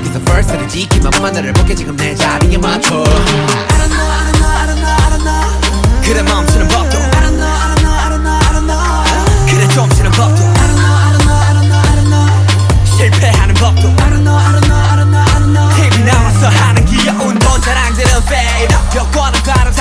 저기서 first를 지키만만 나를 볼게 지금 내 자리에 맞춰 I don't know I don't know I don't know I don't know 그래 멈추는 법도 I don't know I don't know I don't know I don't know 그래 점치는 법도 I don't know I don't know I don't know I don't know 실패하는 법도 I don't know I don't know I don't know I don't know 힘이 나와서 하는 귀여운 돈 자랑들은 fade up 벽과는 가름